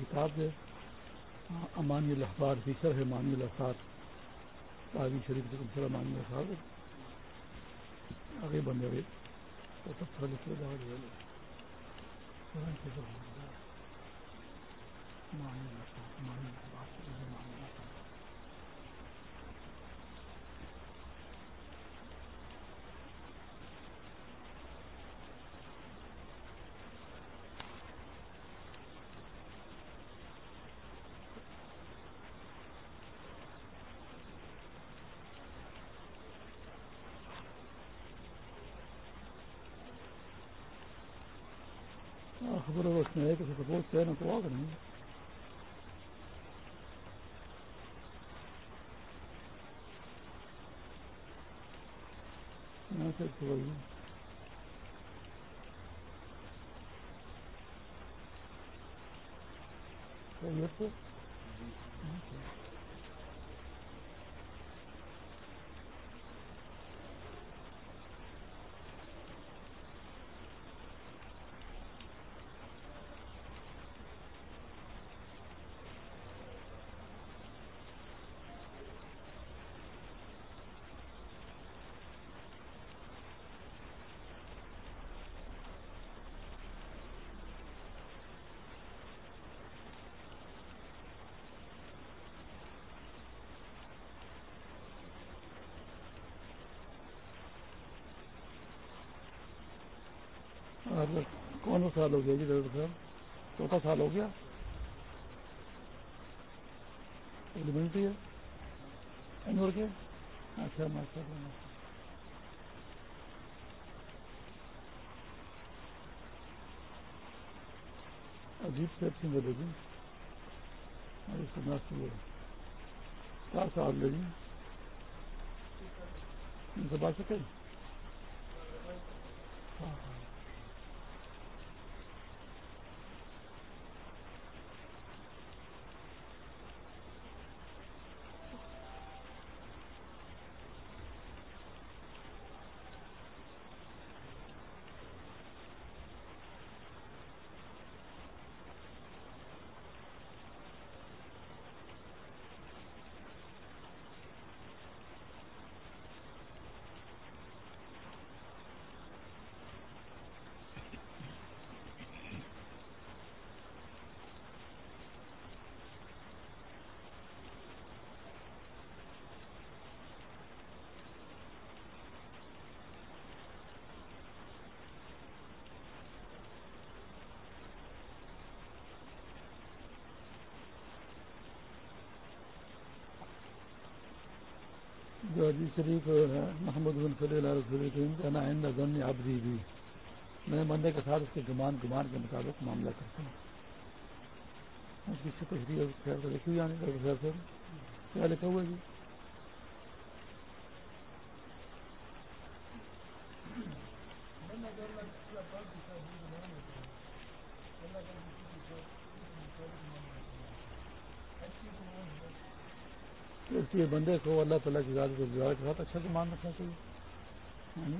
کتاب ہے امانی الاخبار کی شرح مانی الحفاظ تعبی شریف جی، سے کم امانی الحفاظ آگے بن جائے تو تب تھوڑا لکھے گا مانی الاخبار مانی الاخبار۔ خبر اس میں ہے کہ سپوز کہنا تو آگ نہیں سے کون سا سال ہو گیا جی ڈاکٹر صاحب؟ چوتھا سال ہو گیا۔ ایلیمنٹری ہے۔ کے اچھا ماشاء اللہ اجیت سیب سنگھ لے جی۔ کیا سال لے جی۔ ان سے بات سکے ہاں۔, ہاں۔ ہاں جو عزیز شریف محمد بن صلی اللہ کہنا آئندہ ضن آبری بھی میں بندے کے ساتھ اس کے گمان گمان کے مطابق معاملہ کرتا ہوں۔ اس کی تشریح خیر تو لکھی جانے کا خیر سر کیا لکھا ہوا جی؟ اس لیے بندے کو اللہ تعالیٰ کی کے ساتھ اچھا گمان ہاں جی؟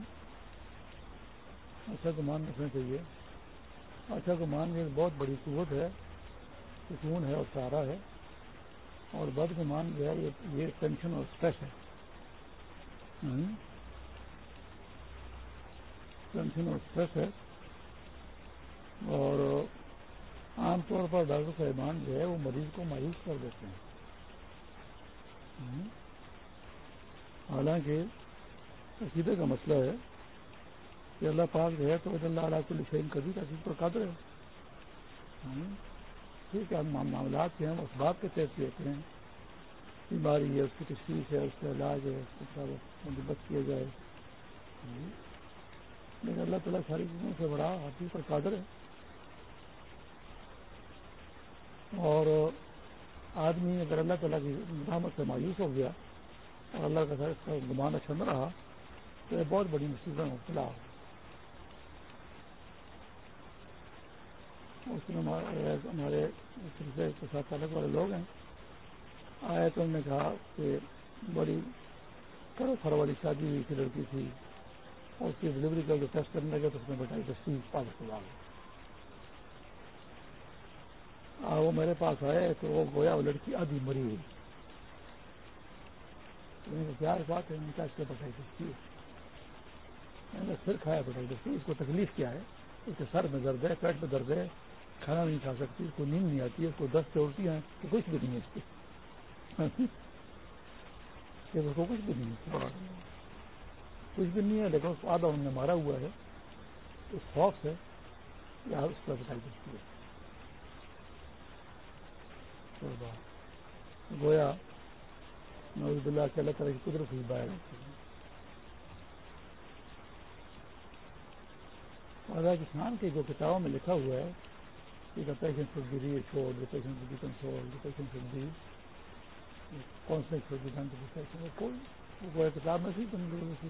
اچھا رکھنا چاہیے۔ اچھا گمان رکھنا چاہیے۔ اچھا گمان ایک بہت بڑی قوت ہے، سکون ہے اور سہارا ہے۔ اور بد گمان جو ہے، یہ ٹینشن اور اسٹریس ہے۔ ہاں جی؟ ٹینشن اور اسٹریس ہے۔ اور عام طور پر ڈاکٹر صاحبان جو ہے، وہ مریض کو مایوس کر دیتے ہیں۔ حالانکہ عقیدے کا مسئلہ ہے کہ اللہ پاک ہے تو اللہ علیہ کو لکھے کبھی کا چیز پر قادر ہے۔ ٹھیک ہے معاملات کے ہم اس بات کے تحت لیتے ہیں۔ بیماری ہے، اس کی تشخیص ہے، اس کا علاج ہے، اس کا بندوبست کیا جائے۔ لیکن اللہ تعالیٰ ساری چیزوں سے بڑا ہر چیز پر قادر ہے۔ اور آدمی اگر اللہ تعالیٰ کی رحمت سے مایوس ہو گیا اور اللہ کا اس کا گمان اچھا نہ رہا، تو یہ بہت بڑی مصیبت مبتلا ہو اس میں ہمارے سلسلے کے ساتھ تعلق والے لوگ ہیں۔ آئے تو انہوں نے کہا کہ بڑی کرو فر والی شادی ہوئی تھی، لڑکی تھی، اور اس کی ڈلیوری کا جو ٹیسٹ کرنے لگے تو اس نے بتائی دستی پانچ سو وہ میرے پاس آئے تو وہ گویا وہ لڑکی آدھی مری ہوئی۔ کیا بات ہے؟ اس کے بتائی دستی ہے میں نے پھر کھایا بتائی دستی اس کو تکلیف کیا ہے؟ اس کے سر میں درد ہے، پیٹ میں درد ہے، کھانا نہیں کھا سکتی، اس کو نیند نہیں آتی ہے اس کو دست سے اڑتی ہیں، تو کچھ بھی نہیں ہے۔ اس کی اس کو کچھ بھی نہیں ہے۔ کچھ بھی نہیں ہے لیکن اس کو آدھا انہوں نے مارا ہوا ہے۔ اس خوف سے یا اس پر بتائی دستی ہے گویا نوز اللہ کے اللہ تعالیٰ کی قدرت ہی باہر اور کسان کی جو کتابوں میں لکھا ہوا ہے کہ the patient should be re چھوڑ the patient should be control the patient should be consent should be done to patient کوئی وہ کتاب میں سی تم لوگوں کی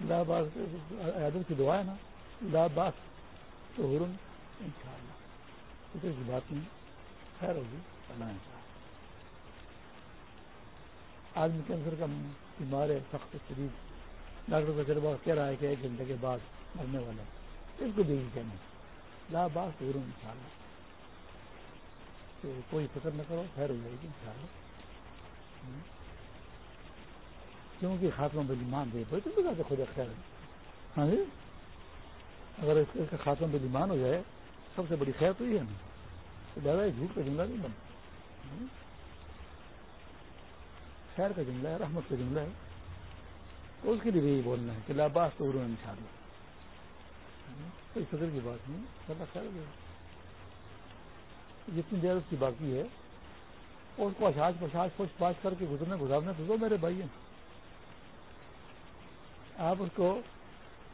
لاباس عیادت کی دعا ہے نا۔ لاباس تو ان شاء اللہ فکر کی بات نہیں۔ خیر ہوگی۔ اللہ آدمی کینسر کا بیمار ہے، سخت شدید۔ ڈاکٹر کا تجربہ کہہ رہا ہے کہ ایک گھنٹے کے بعد مرنے والا ہے۔ اس کو بھی کہنا لا باس تو ان شاء اللہ تو کوئی فکر نہ کرو، خیر ہو جائے گی ان شاء اللہ کیونکہ خاتمہ بلی مان دے تو خود خیر ہاں جی؟ اگر اس کا خاتمہ بل ایمان ہو جائے، سب سے بڑی خیر تو یہ ہے نا۔ زیادہ جھوٹ کا جملہ نہیں بنتا۔ خیر کا جملہ ہے، رحمت کا جملہ ہے۔ تو اس کے لیے بھی یہی بولنا ہے کہ لاباس تو ان شاء اللہ۔ کوئی فکر کی بات نہیں، اللہ خیر ہو جتنی دیر اس کی باقی ہے اس کو اچھاج پچاس پوچھ پاس کر کے گزرنے گزارنے تو دو میرے بھائی ہیں۔ آپ اس کو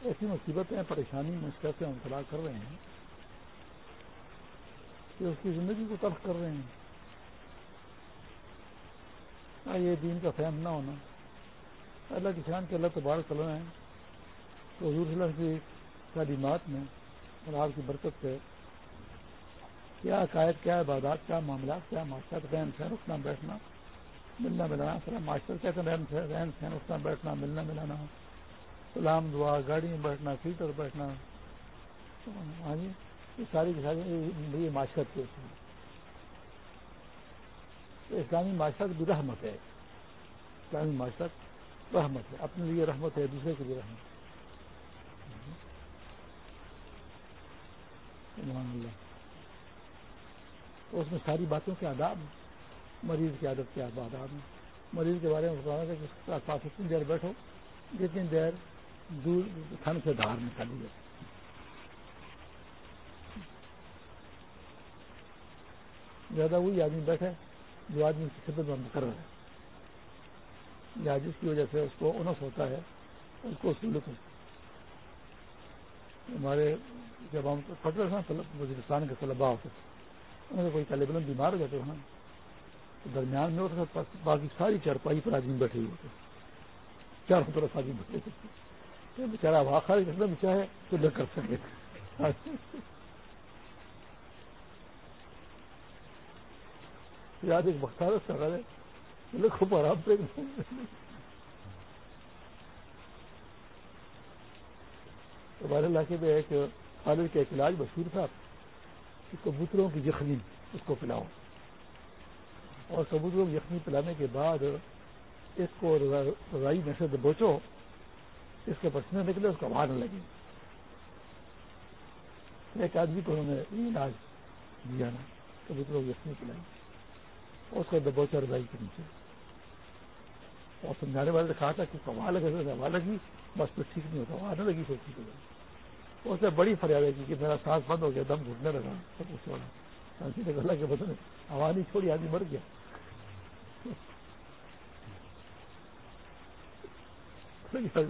ایسی مصیبتیں پریشانی مشکل سے انتلا کر رہے ہیں کہ اس کی زندگی کو تلخ کر رہے ہیں۔ یہ دین کا فہم نہ ہونا۔ اللہ کی شان کے اللہ تبار چل رہے ہیں تو حضور صلی اللہ کی تعلیمات میں اور آپ کی برکت سے کیا عقائد، کیا عبادات، کیا معاملات، کیا معاشرت، رہن سہن، اٹھنا، بیٹھنا، ملنا، ملانا معاشرت کہتے ہیں رہن سہن، اٹھنا، بیٹھنا، ملنا، ملانا۔ سلام، دعا گاڑی میں بیٹھنا سیٹر بیٹھنا۔ ہاں جی یہ ساری کی ساری یہ معاشرت کے اسلامی معاشرت بھی رحمت ہے۔ اسلامی معاشرت رحمت ہے۔ اپنے لیے رحمت ہے، دوسرے کے لیے رحمت اللہ۔ تو اس میں ساری باتوں کے آداب، مریض کی عادت کے آداب مریض کے بارے میں بتانا تھا کہ اس کے پاس اتنی دیر بیٹھو، جتنی دیر دور ٹھنڈ سے باہر نکالی ہے زیادہ وہی آدمی بیٹھے جو آدمی کی خدمت بند کر رہا ہے۔ یا جس کی وجہ سے اس کو انس ہوتا ہے، اس کو سہولت ہوتی ہمارے جب ہم پڑھ رہے تھے وزیرستان کے طلبا ہوتے تھے ان کا کوئی طالب علم بیمار ہو جاتے ہیں تو درمیان میں ہوتا تھا، باقی ساری چارپائی پر آدمی بیٹھے ہوئے ہوتے چاروں طرف آدمی بیٹھے ہوتے بےچارا واقعہ کرنا بھی چاہے تو نہ کر سکے۔ یاد ایک بختارت کر رہے ہیں خوب آرام سے ہمارے علاقے میں ایک خالد کا ایک علاج مشہور تھا کہ کبوتروں کی یخنی اس کو پلاؤ۔ اور کبوتروں کی یخنی پلانے کے بعد اس کو رضائی میں سے دبوچو اس کے پسینے نکلے، اس کو نہ لگے ایک آدمی کو انہوں نے علاج دیا نا کبھی تو یخنی پلائی۔ اس کو دبوچا رضائی کے نیچے۔ اور سمجھانے والے نے کہا تھا کہ کما لگے ہوا لگی بس تو ٹھیک نہیں ہوتا وہاں نہ لگی کوئی ٹھیک ہو اس نے بڑی فریاد کی کہ میرا سانس بند ہو گیا، دم گھٹنے لگا، سب کچھ چھوڑا گلا کے بدلے ہوا نہیں چھوڑی آدمی مر گیا۔ تو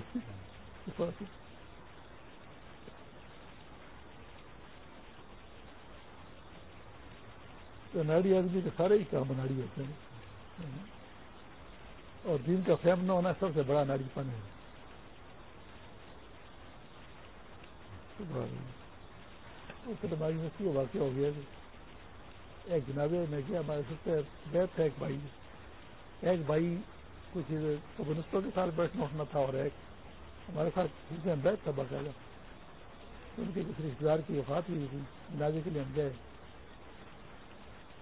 ناڑی آدمی کے سارے ہی کام ناڑی ہوتے ہیں۔ اور دین کا فیم نہ ہونا سب سے بڑا ناڑی پن ہے۔ ہماری مستی واقعہ ہو گیا ایک جنازے میں کیا ہمارے سب سے بیت تھا ایک بھائی۔ ایک بھائی کچھ کمیونسٹوں کے ساتھ بیٹھنا اٹھنا تھا اور ایک ہمارے ساتھ میں بیت تھا باقاعدہ۔ ان کے کسی رشتے دار کی وفات ہوئی تھی جنازے کے لیے ہم گئے۔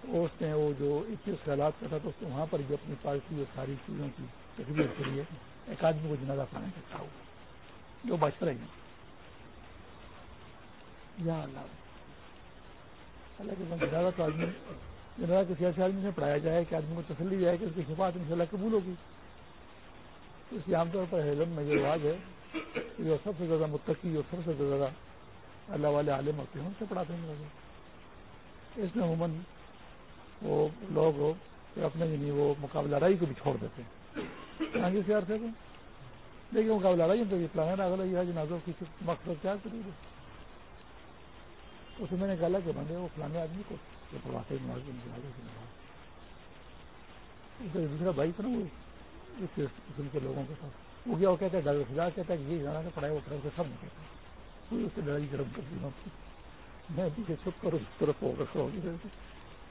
اس نے وہ جو اکیس خیالات کا تھا، تو اس وہاں پر بھی اپنی پارٹی اور ساری چیزوں کی تقریر کے لیے ایک آدمی کو جنازہ پانے کا ہوا جو بچ رہے ہیں۔ یا اللہ۔ حالانکہ جنازہ تو آدمی، جنازہ کسی ایسے آدمی سے پڑھایا جائے کہ آدمی کو تسلی جائے کہ اس کی شفاعت ان شاء اللہ قبول ہوگی۔ اس کی عام طور پر حیرم میں یہ رواج ہے جو سب سے زیادہ متقی اور سب سے زیادہ اللہ والے عالم ہوتے ہیں، ان سے پڑھاتے ہیں اس میں عموماً وہ لوگ اپنے یعنی وہ مقابلہ لڑائی کو بھی چھوڑ دیتے ہیں۔ آگے سے عرصے کو دیکھیے، مقابلہ لڑائی تو یہ پلانا اگلا یہ جنازوں کی مقصد کیا کری گے اس میں نے کہا کہ بندے، وہ فلانے آدمی کو جو پڑھواتے ہیں نماز کی نماز دوسرا بھائی تھا نا وہ اس قسم کے لوگوں کے ساتھ۔ وہ کیا وہ کہتا ہے ڈاکٹر خدا کہتا ہے کہ یہ جانا پڑھایا وہ طرف سب نہیں کہتا کوئی اس سے لڑائی گرم کر دی میں پیچھے چھپ کر اس طرف ہو رکھا ہوں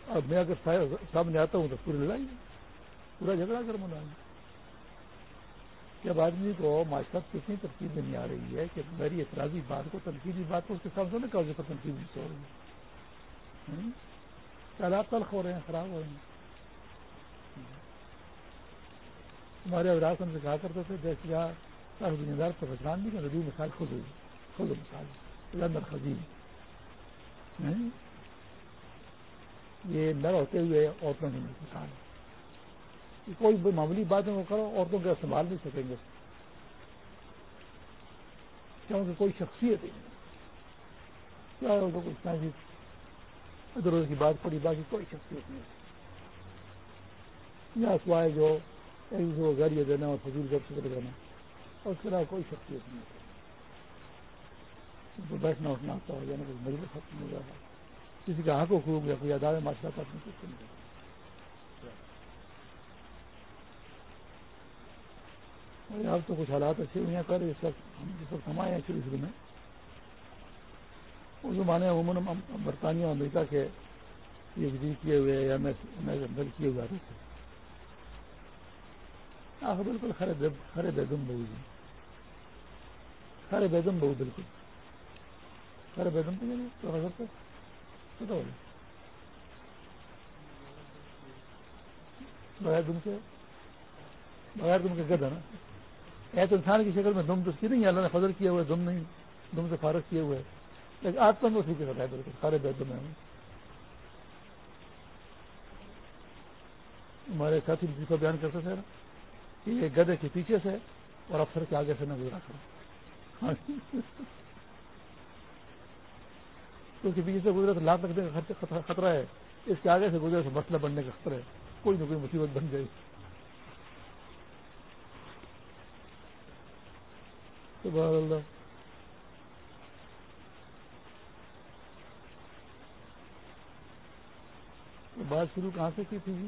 اب میں اگر سامنے آتا ہوں تو پوری لڑائی پورا جھگڑا کر منا جب آدمی کو معاشرت کی اتنی ترکیب نہیں آ رہی ہے کہ میری اعتراضی بات کو تنقیدی بات کو اس کے ساتھ سونے کا تنقید نہیں ہو رہی ہے۔ تالاب تلخ ہو رہے ہیں، خراب ہو رہے ہیں۔ ہمارے ابراج ہم سے کہا کرتے تھے جیسے کیا دنیا دار پر پہچان نہیں کہ ندی مثال خود ہوئی خود مثال لندر خزین۔ یہ نر ہوتے ہوئے عورتوں کی مثال ہے کوئی معمولی بات وہ کرو، عورتوں کا استعمال نہیں سکیں گے۔ کیونکہ کوئی شخصیت ہی نہیں۔ کیا کچھ ادھر ادھر کی بات پڑی، باقی کوئی شخصیت نہیں۔ یا سوائے جو ایک دوسرے کو گاڑیاں دینا اور فضول گھر سے دینا اور اس کے علاوہ کوئی شخصیت نہیں۔ ہوتی بیٹھنا اٹھنا آتا ہو جانا یعنی کوئی مجبور ختم ہو جاتا۔ کسی کا حق خوب یا کوئی ادارے معاشرہ کا اپنے کچھ نہیں اب تو کچھ حالات اچھے ہوئے ہیں کر اس وقت ہم جس وقت ہمارے ہیں، شروع شروع میں اس زمانے عموماً برطانیہ امریکہ کے پی ایچ ڈی کیے ہوئے یا اندر کیے ہوئے آتے تھے۔ آخر بالکل خرے خرے بیگم بہو جی. خرے بیگم بہو بالکل. خرے بیگم تو یعنی بغیر دم کے بغیر دم کے گد ہے نا. ایسے انسان کی شکل میں دم تو نہیں ہے، اللہ نے فضل کیا ہوا ہے، دم نہیں. دم سے فارغ کیے ہوئے لیکن آج تک اسی کے ساتھ ہے بالکل؟ سارے بے دم ہیں. ہمارے ساتھی کو بیان کرتے تھے کہ یہ گدے کے پیچھے سے اور افسر کے آگے سے نہ گزرا کرو کیونکہ پیچھے سے گزرے تو لاکھ لگنے کا خطرہ ہے۔ اس کے آگے سے گزرے تو مسئلہ بننے کا خطرہ ہے۔ کوئی نہ کوئی مصیبت بن جائے اللہ۔ بات شروع کہاں سے کی تھی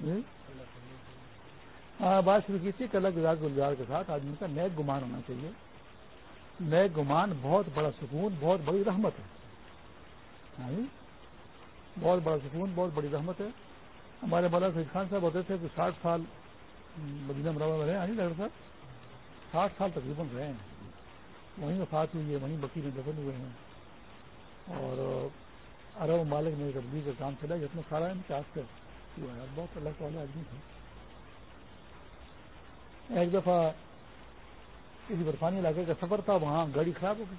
جی؟ بات شروع کی تھی کہ الگ گزار گلزار کے ساتھ آدمی کا نیک گمان ہونا چاہیے۔ نیک گمان بہت بڑا سکون، بہت بڑی رحمت ہے۔ بہت بڑا سکون، بہت بڑی رحمت ہے۔ ہمارے مولانا سید خان صاحب ہوتے تھے کہ ساٹھ سال مدینہ مرابع میں رہے ہاں جی ڈاکٹر صاحب؟ ساٹھ سال تقریباً رہے ہیں۔ وہیں وفات ہوئی ہے، وہیں بکی میں دفن ہوئے ہیں۔ اور ارب مالک میں تبدیلی کا کام چلا جتنا سارا ان کے آس ہوا بہت اللہ تعالیٰ آدمی تھے۔ ایک دفعہ کسی برفانی علاقے کا سفر تھا، وہاں گاڑی خراب ہو گئی۔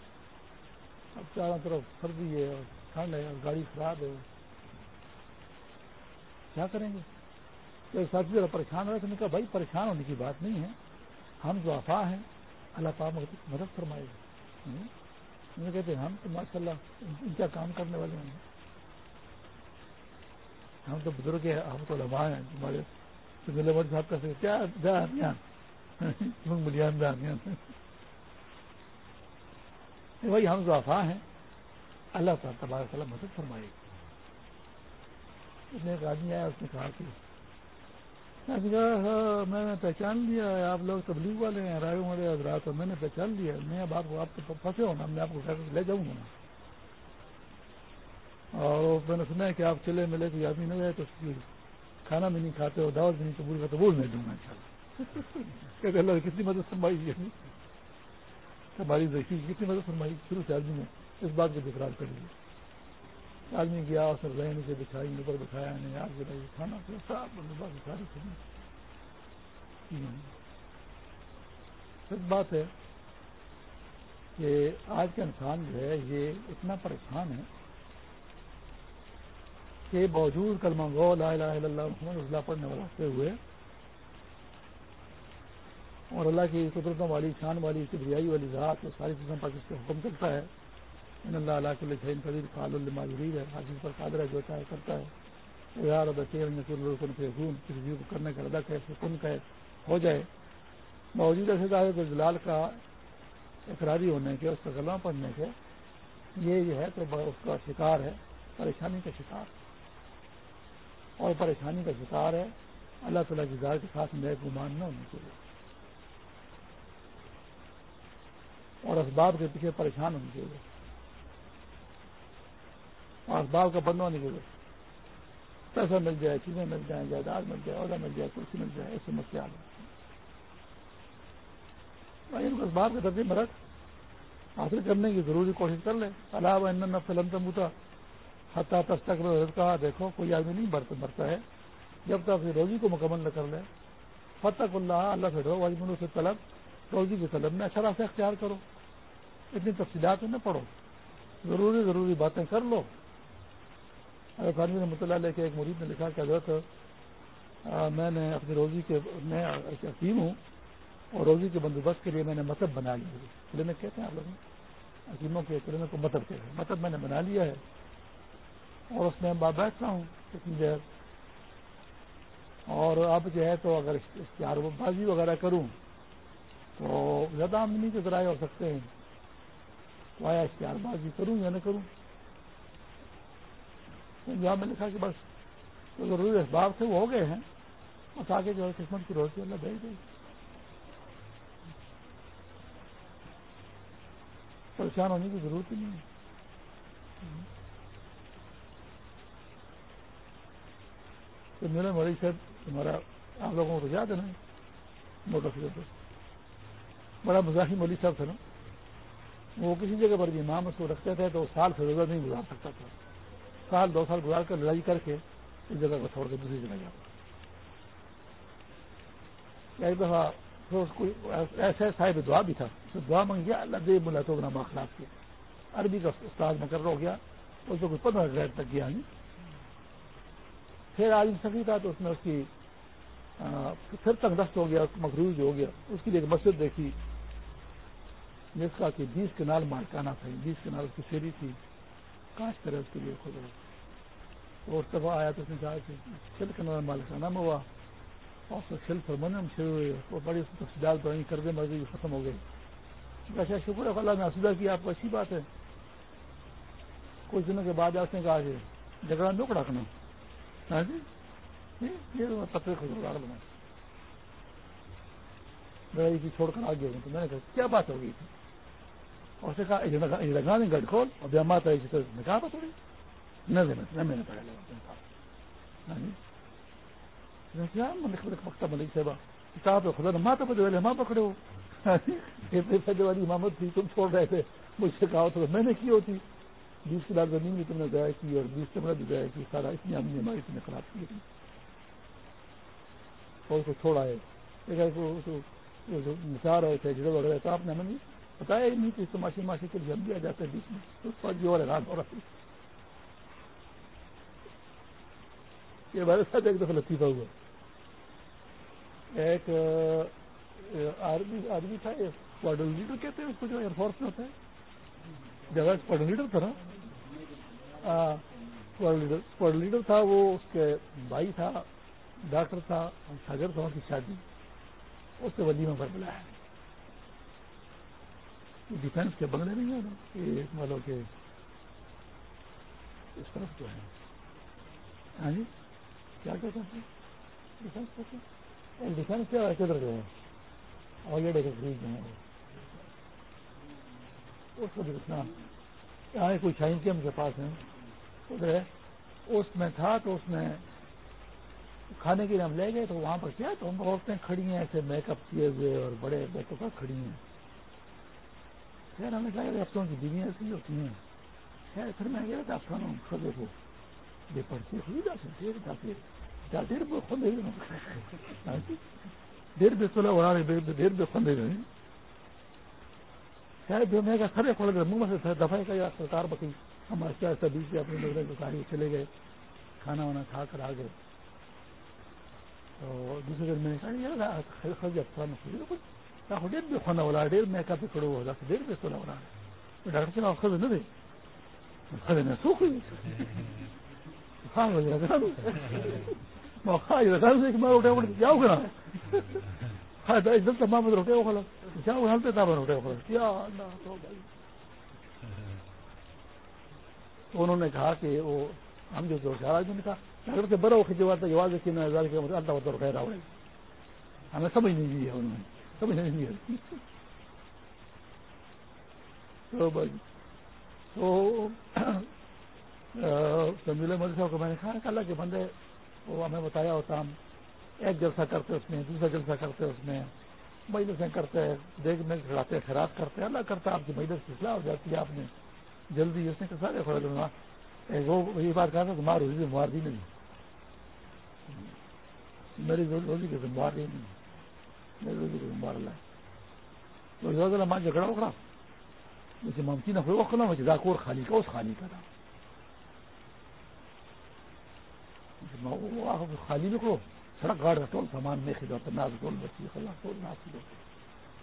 اب چاروں طرف سردی ہے اور ٹھنڈ ہے اور گاڑی خراب ہے۔ کیا کریں گے؟ تو ایک ساتھی ذرا پریشان رہے تو نے کہا، بھائی، پریشان ہونے کی بات نہیں ہے۔ ہم جو آفا ہیں، اللہ تعالیٰ مدد فرمائے گا۔ کہتے ہیں ہم تو ماشاء اللہ ان کا کام کرنے والے ہیں۔ ہم تو بزرگ ہیں، ہم تو لمحہ ہیں۔ ہمارے صاحب کا کیا بلیان بھائی ہم جو آفا ہیں۔ اللہ تعالیٰ تبارک تعالیٰ مدد فرمائے۔ اس نے ایک آدمی آیا، اس نے کہا کہ، میں نے ہاں، پہچان لیا ہے، آپ لوگ تبلیغ والے ہیں، رائے والے حضرات میں نے پہچان لیا میں اب آپ کو آپ کو پھنسے ہونا، میں آپ کو لے جاؤں گا۔ اور میں نے سنا ہے کہ آپ چلے، ملے، کوئی آدمی نہ گئے تو کھانا بھی نہیں کھاتے اور دعوت بھی نہیں قبول کرتے، وہ میں دوں گا کہتے اللہ اللہ کتنی مدد فرمائی ہے؟ ہماری دیکھی کتنی مدد فرمائی شروع سے آدمی نے اس بات کو تکرار کر دیا آدمی گیا، اس نے نیچے بچھائی اوپر بٹھایا نہیں آج کے کھانا ساری سچ بات ہے کہ آج کا انسان جو ہے، یہ اتنا پریشان ہے کہ باوجود کلمہ گو لا الہ الا اللہ، محمد اللہ پڑھنے والے ہوئے اور اللہ کی قدرتوں والی، شان والی کبریائی والی ذات اور ساری چیزوں پر جس کے حکم کرتا ہے۔ ان اللہ علیہ کے لکھین قدیر فعال الماجریر ہے۔ ہر چیز پر قادر ہے جو چاہے کرتا ہے۔ یار بچے کسی چیز کو کرنے کا ادا کہ سکون کا ہو جائے۔ باوجود ایسے جلال کا اقراری ہونے کے، اس کا غلام پڑھنے کے، یہ جو ہے تو اس کا شکار ہے، پریشانی کا شکار۔ اور پریشانی کا شکار ہے اللہ تعالیٰ کی ذات کے ساتھ میں گمان نہ ہونے چاہیے اور اسباب کے پیچھے پریشان ہونے چاہیے اور اسباب کا بند ہونے کے لیے پیسہ مل جائے، چیزیں مل جائیں، جائیداد مل جائے، عہدہ مل جائے، کرسی مل جائے، ایسے مسئلے آ ان کو اسباب کے درجے میں رکھ۔ حاصل کرنے کی ضروری کوشش کر لے اللہ ان فلم تمبوتا حتہ تک تک کہا، دیکھو، کوئی آدمی نہیں مرتا ہے۔ جب تک روزی کو مکمل نہ کر لے۔ فتح اللہ اللہ سے ڈرو واجمن سے طلب روزی کی طلب میں اچھا راستہ اختیار کرو۔ اتنی تفصیلات میں پڑھو۔ ضروری ضروری باتیں کر لو۔ اگر خانوی رحمۃ اللہ علیہ کے ایک مرید نے لکھا کہ حضرت میں نے اپنی روزی کے، میں حکیم ہوں اور روزی کے بندوبست کے لیے میں نے مطلب بنا لیا کلینک کہتے ہیں آپ لوگ۔ حکیموں کے کلینک کو مطلب کہتے ہیں۔ مطلب میں نے بنا لیا ہے۔ اور اس میں بیٹھتا ہوں۔ اتنی دیر اور اب جو ہے تو اگر اشتہار بازی وغیرہ کروں تو زیادہ آمدنی کے ذرائع ہو سکتے ہیں۔ تو آیا اشتہار بازی کروں یا نہ کروں؟ جہاں میں نے کہا کہ بس جو ضروری اسباب سے وہ ہو گئے ہیں، بس آگے جو ہے قسمت کی روزی اللہ بھیج دے۔ پریشان ہونے کی ضرورت ہی نہیں۔ ہے تو میرا مریض صاحب، ہمارا آپ لوگوں کو یاد ہے نا موٹر سائیکل بڑا مزاحی مولوی صاحب تھا نا۔ وہ کسی جگہ پر بھی امام اس کو رکھتے تھے تو سال سے زیادہ نہیں گزار سکتا تھا۔ سال، دو سال گزار کر لڑائی کر کے اس جگہ کو چھوڑ کے دوسری جگہ جاتا ایک دفعہ ایسا صاحب دعا بھی تھا۔ دعا منگ گیا اللہ دے بلا تو نام اخلاق کیا۔ عربی کا استاد مقرر ہو گیا، اس کو کوئی پندرہ غیر تک گیا۔ نہیں پھر آج سکی تھا تو اس نے اس کی پھر تک دست ہو گیا، مقروض ہو گیا۔ اس کی ایک مسجد دیکھی۔ جس کا کہ بیس کنال مالکانہ تھا، بیس کنال کی شیری تھی۔ کاش کرے اس کے لیے خود اور دفعہ آیا تو اس نے کہا کہ چل کنال مالکانہ میں ہوا۔ اور کھیل پر منم شروع ہوئے۔ اور بڑی اس تفصیلات تو کر دے مرضی ختم ہو گئی اچھا شکر ہے اللہ نے اسودہ کیا۔ آپ کو اچھی بات ہے۔ کچھ دنوں کے بعد آپ نے کہا کہ جھگڑا نکڑا کرنا ہاں جی؟ یہ مطلب پتھر خزار بنا۔ لڑائی کی چھوڑ کر آگے ہوں تو میں نے کہا، کیا بات ہو گئی تھی؟ اور سے کہا لگانے گڑ کھول اور بے ماتا نے کہا تھا تھوڑی نہ دینا میں نے پڑھا کیا مکتا ملک صاحبہ کتاب خدا نے ماتا پہ جو ماں پکڑے ہو والی امامت تھی تم چھوڑ رہے تھے مجھ سے کہا تو میں نے کی ہوتی بیس کلاک زمین بھی تم نے ضائع کی اور بیس کمرہ بھی ضائع کی سارا اتنی آمدنی ہماری تم نے خراب کی تھی اور اس کو چھوڑا ہے نثار رہے تھے جڑے وغیرہ تو آپ نے ہمیں بتایا ہی نہیں کہ تماشی ماشی کے لیے ہم بھی آ بیچ میں۔ اس پر جو اور ہو رہا تھی یہ ہمارے ساتھ ایک دفعہ لطیفہ ہوا۔ ایک آرمی آرمی تھا کوارڈر لیڈر کہتے ہیں اس کو جو ایئر فورس میں ہوتا ہے۔ جگہ لیڈر تھا نا۔ لیڈر تھا وہ، اس کے بھائی تھا، ڈاکٹر تھا ساگر تھا، اس کی شادی۔ اس سے ولیمہ پر بلایا۔ ڈیفینس کے بنگلے نہیں ہیں نا؟ کہ اس طرف جو ہے ہاں جی؟ کیا کہتے ہیں؟ ڈیفینس کہتے ہیں؟ ڈیفینس کیا ہے؟ کدھر گئے اور یہ ڈیکے خرید گئے اس کو بھی اتنا یہاں کوئی شائن کے ہم کے پاس ہیں۔ ادھر اس میں تھا تو اس میں کھانے کے لیے ہم لے گئے تو وہاں پر کیا تو ہم عورتیں کھڑی ہیں، ایسے میک اپ کیے ہوئے اور بڑے بیٹوں کا کھڑی ہیں۔ خیر ہمیں کہا افسروں کی بیویاں ایسی ہوتی ہیں خیر پھر میں گیا تھا افسانوں خبر کو بے پڑتی ہوئی جاتے ڈیڑھ بے خود ڈیڑھ بے سولہ اڑا رہے ڈیڑھ بے خندے گئے خیر میں کہا کھڑے کھڑے گئے منہ سے دفاع کا یا سرکار بکی ہم ایسا ایسا بیچ کے اپنے لوگ کو کاری چلے گئے کھانا وانا کھا کر آ گئے تو دوسرے دن میں نے کہا خرچ افسان ڈیڑھ بے خوانا والا ڈیڑھ میں کافی کھڑے ہوا ڈیڑھ بے سولہ اڑا رہے ڈاکٹر صاحب خود نہ دے خود نے سوکھ ہوئی ہاں روٹے اڑ جاؤ گا ہاں دس ماں روٹے اخلا جاؤ ہلتے تھا روٹے اخلا کیا تو انہوں نے کہا کہ وہ ہم جو دو چار آدمی نے کہا ڈاکٹر سے بڑا کھینچے ہوا تھا یہ واضح کیا ہزار کے اللہ خیر آؤ ہمیں سمجھ نہیں دی ہے انہوں نے سمجھ نہیں دی تو تو سنجیلا مودی صاحب کو میں نے کہا کہ اللہ کے بندے، وہ ہمیں بتایا ہوتا ہم ایک جلسہ کرتے اس میں، دوسرا جلسہ کرتے اس میں۔ مجلسیں کرتے دیکھ میں کھڑاتے خراب کرتے اللہ کرتا آپ کی مجلس کی اصلاح ہو جاتی ہے، آپ نے جلدی اس نے سارے کھڑے کرنا وہ یہ بات کہا تھا کہ مار روزی مار دی نہیں۔ میری روزی کے مار دی نہیں۔ میری روزی جھگڑا اکڑا جیسے ممکی نہ ہوئے وہ کھلا مجھے ڈاکور خالی کا اس خالی کا تھا خالی نکلو سڑک گاڑ رہا ٹول سامان نہیں خریدا تو ناز ٹول بچی خلا ٹول ناز خریدا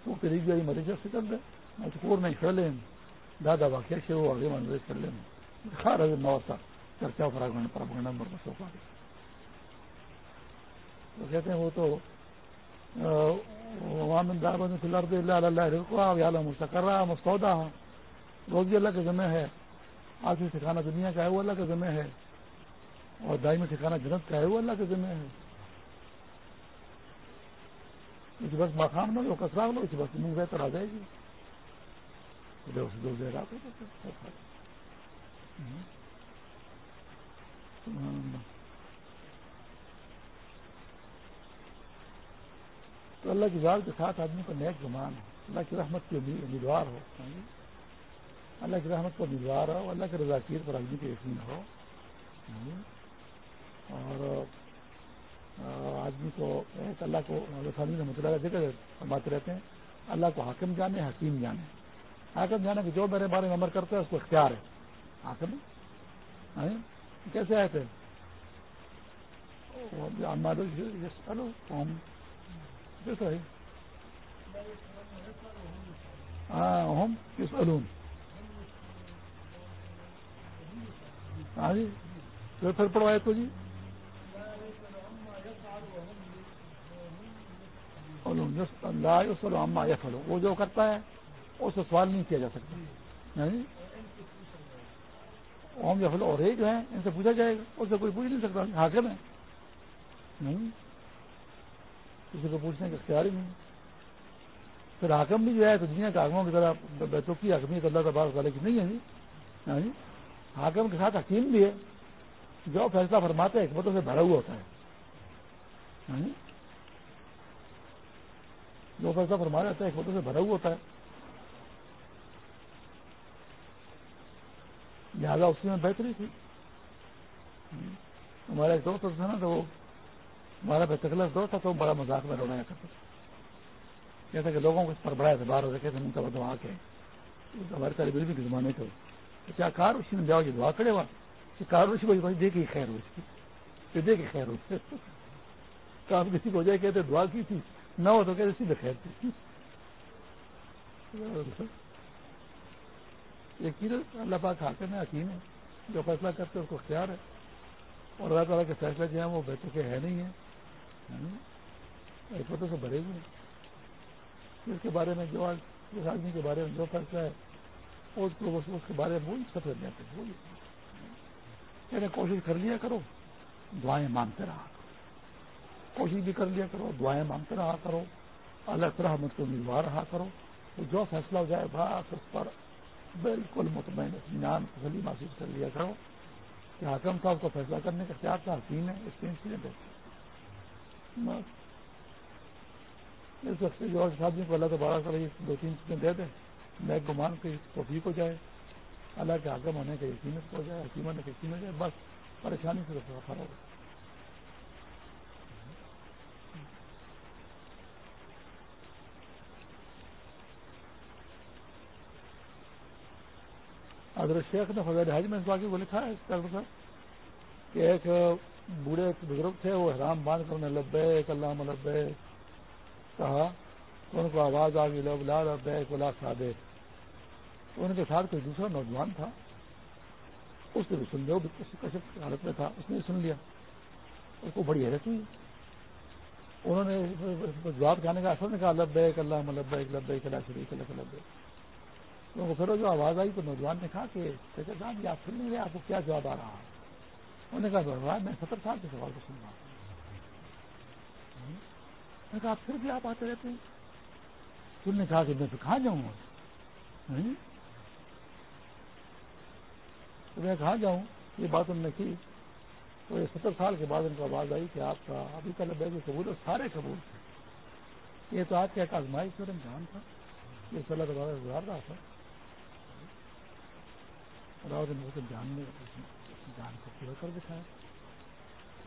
تو تیری گئی مریض سے کر دے میں تو کور نہیں کھڑ لیں دادا واقعہ سے وہ آگے من کر لیں کھا رہے نو سا چرچا فراغ پر اپنا نمبر پر سو پا تو کہتے ہیں وہ تو کر رہا مستعودہ روزی اللہ کے ذمہ ہے۔ آخری ٹھکانا دنیا کا ہے، وہ اللہ کے ذمہ ہے۔ اور دائی میں ٹھکانا جنت کا ہے، وہ اللہ کے ذمہ ہے۔ اس بس مقام نہ لو کسرا لو اس بس منہ بہتر آ جائے گی۔ دو دیر تو اللہ کی ذات کے ساتھ آدمی کو نیک گمان ہو، اللہ کی رحمت کی امیدوار ہو۔ اللہ کی رحمت کو امیدوار ہو، اللہ کے رضاکیر پر آدمی کے یقین ہو۔ اور آدمی کو ایک اللہ کو نے مطالعہ ذکر فرماتے رہتے ہیں، اللہ کو حاکم جانے، حکیم جانے۔ حاکم جانے کہ جو میرے بارے میں عمر کرتے ہیں اس کو اختیار ہے۔ حاکم؟ کیسے آئے تھے؟ ہاں کس علوم ہاں جی پھر پڑھوائے تو جی۔ اللہ یا فلو وہ جو کرتا ہے، اس سے سوال نہیں کیا جا سکتا۔ اوم یا فلو اور ایک جو ہے ان سے پوچھا جائے گا۔ اس سے کوئی پوچھ نہیں سکتا، حاکم ہے۔ نہیں کسی کو پوچھنے کا اختیار ہی نہیں پھر حاکم بھی جو ہے تو جی ہاں دنیا کے حاکموں کی طرح بیتوں کی حکمیت اللہ تبارک والے کی نہیں ہے جی۔, ہاں جی۔ حاکم کے ساتھ حکیم بھی ہے۔ جو فیصلہ فرماتے ہیں، حکمتوں سے بھرا ہوا ہوتا ہے۔ ہاں جی۔ جو فیصلہ فرما رہتا ہے، حکمتوں سے بھرا ہوا ہوتا ہے۔ لہٰذا اس میں بہتری تھی۔ ہمارا ایک دوست تھا نا تو وہ ہمارا بہتر دوست تھا تو بڑا مذاق میں روڑایا کرتا تھا جیسا کہ لوگوں کو اس پر بڑا اعتبار ہو رکھے تھے دعا کے ہمارے طالب علم کے زمانے کو کیا کار اسی میں جاؤ جی دعا کرے ہوا کہ کار اسی کو دے کے خیر ہو اس کی۔ دے کے خیر ہو۔ کام کسی کو جائے، کہتے دعا کی تھی۔ نہ ہو تو کہتے سیدھے خیر تھی یقین اللہ پاک حاکم ہے، حکیم ہے۔ جو فیصلہ کرتے اس کو اختیار ہے۔ اور اللہ تعالیٰ کے فیصلے جو ہیں، وہ بہتر کے ہے نہیں ہیں حکمتوں سے بھرے ہوئے ہیں۔ اس کے بارے میں جو اس آدمی کے بارے میں جو فیصلہ ہے، اس کو اس کے بارے میں وہی سفر جاتے ہیں وہی میں کوشش کر لیا کرو، دعائیں مانگتے رہا کرو۔ کوشش بھی کر لیا کرو، دعائیں مانگتے رہا کرو۔ اللہ طرح مت کو ملوا رہا کرو۔ تو جو فیصلہ ہو جائے، بس اس پر بالکل مطمئن، اطمینان تسلی محسوس کر لیا کرو۔ کہ حاکم صاحب کو فیصلہ کرنے کا کیا تھا حسین ہے؟ اس کے انسیڈنٹ ہے اس وقت جو شادی کو اللہ تبارہ کر دو تین چیزیں دے دیں، میں گمان کی توفیق ہو جائے۔ اللہ کے حاکم ہونے کا یقینت ہو جائے حکیم ہونے کا یقین ہو جائے، بس پریشانی سے رفا ہو حضرت شیخ نے فضل حج میں اس واقعے کو لکھا ہے صاحب کہ ایک بوڑھے بزرگ تھے، وہ حرام باندھ کر انہیں لبے اللہ لبے کہا تو ان کو آواز آ گئی لب لال بیک ولا سادے۔ ان کے ساتھ کوئی دوسرا نوجوان تھا۔ اس نے بھی سن لیا کشپ حالت میں تھا۔ اس نے بھی سن لیا۔ اس کو بڑی حیرت ہوئی۔ انہوں نے جواب کہنے کا اثر نے کہا لب بیک اللہ ملب لب اللہ شریف اللہ لب تو پھر جو آواز آئی تو نوجوان نے کہا کہ صاحب آپ سن نہیں رہے، آپ کو کیا جواب آ رہا ہے؟ انہوں نے کہا میں ستر سال کے سوال کو سن رہا ہوں؟ میں کہا پھر بھی آپ آتے رہتے ہیں۔ تم نے کہا کہ میں تو کہاں جاؤں گا؟ میں کہاں جاؤں؟ یہ بات انہوں نے کی۔ تو یہ ستر سال کے بعد ان کو آواز آئی کہ آپ کا ابھی کل بیگ قبول ہے سارے قبول تھے۔ یہ تو آج کا ایک آزمائش پر امتحان تھا۔ یہ صلاح کے بعد گزار رہا تھا۔ اور آپ نے امتحان میں امتحان کو پورا کر دکھایا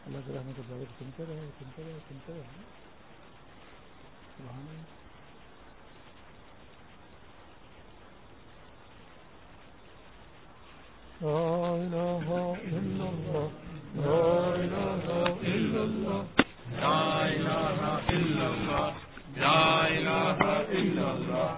اللہ کے رحمت اللہ سنتے رہے سنتے رہے سنتے رہے۔ سبحان لا إله إلا الله لا إله إلا الله لا إله إلا الله لا إله إلا الله